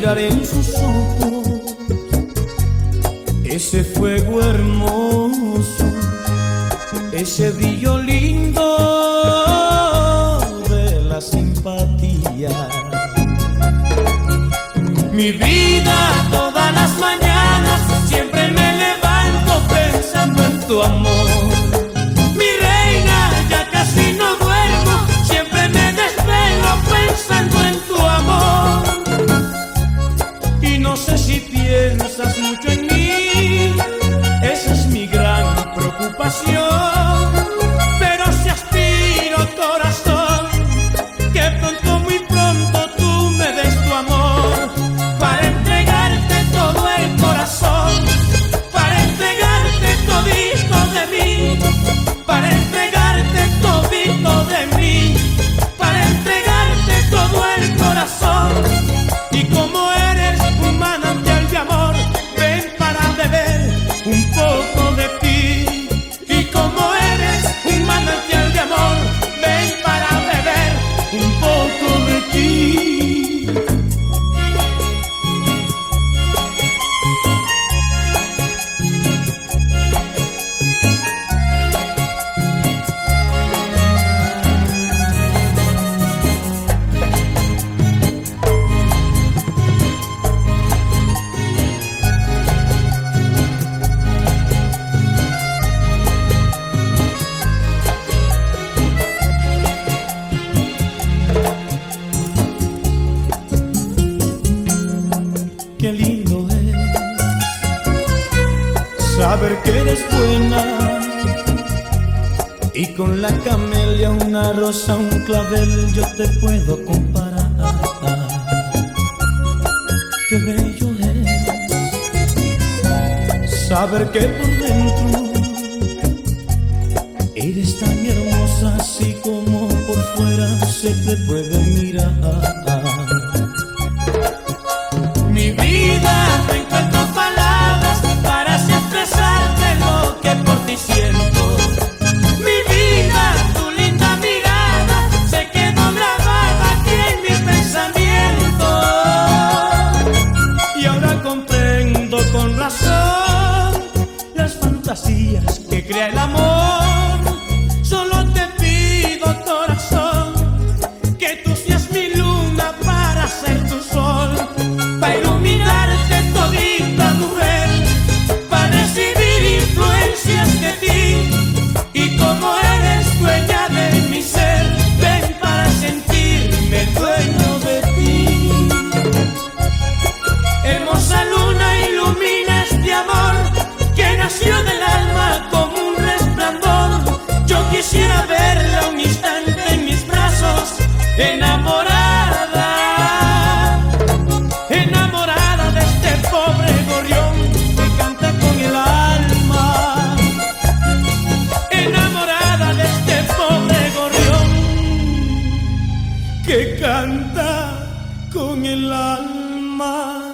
mirar en sus ojos ese fuego hermoso, ese brillo lindo de la simpatía. Mi vida. saber que eres buena. Y con la camelia, una rosa, un clavel, yo te puedo comparar. Qué bello es saber que por dentro eres tan hermosa, así como por fuera se te puede mirar. amor. que canta con el alma.